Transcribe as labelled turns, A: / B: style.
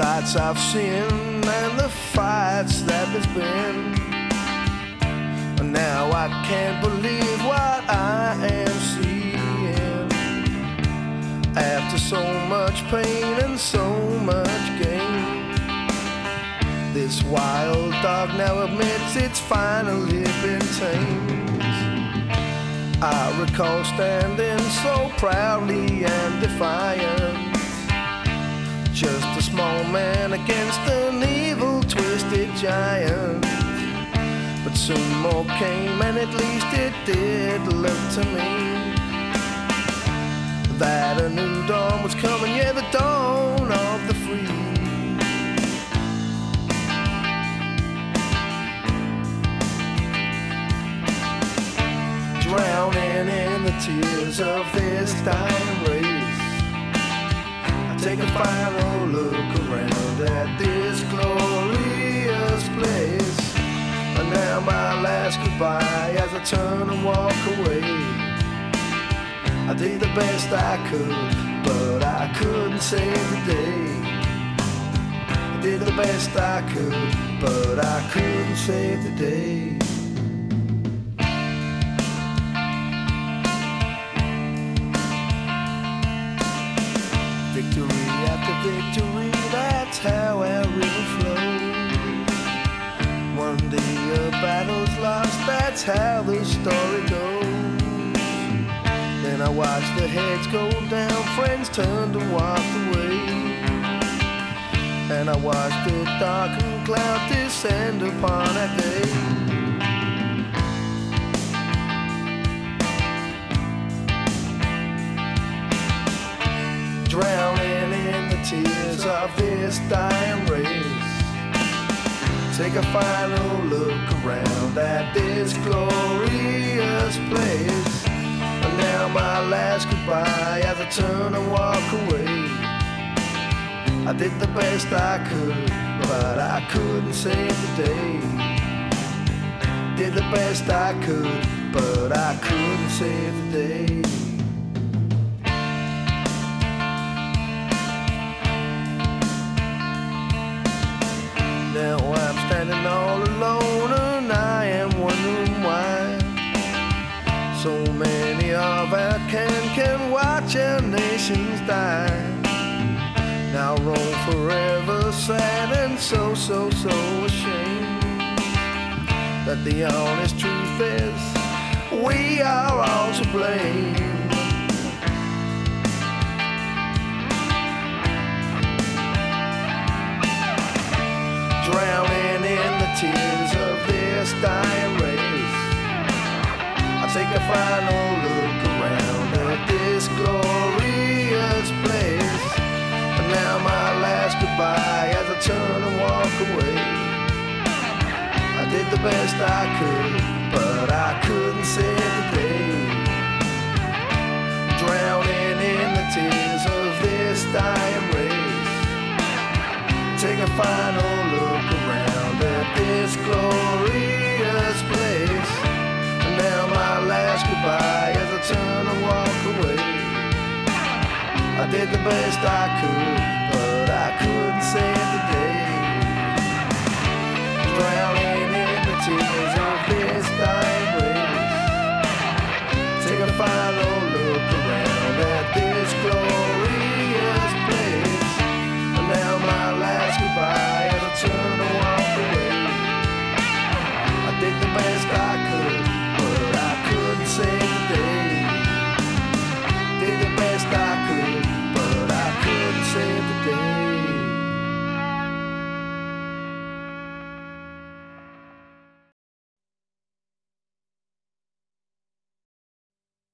A: sights I've seen and the fights that there's been. And now I can't believe what I am seeing. After so much pain and so much gain. This wild dog now admits it's finally been tamed. I recall standing so proudly and defiant. Just a small man against an evil, twisted giant. But soon more came, and at least it did look to me that a new dawn was coming. Yeah, the dawn of the free. drowning in the tears of this dying race. I take a final goodbye as I turn and walk away. I did the best I could, but I couldn't save the day. I did the best I could, but I couldn't save the day. Victory after victory, that's how our river flows. That's how the story goes. Then I watch the heads go down, friends turn to walk away. And I watch the darkened cloud descend upon that day. drowning in the tears of this dying. Take a final look around at this glorious place. And now my last goodbye as I turn and walk away. I did the best I could, but I couldn't save the day. Did the best I could, but I couldn't save the day. Now watch our nations die. Now roam forever sad and so so so ashamed that the honest truth is we are all to blame. drowning in the tears of this dying race. I take a final look around at this glorious place. And now my last goodbye as I turn and walk away. I did the best I could, but I couldn't save the did the best I could, but I couldn't save the day. Drowning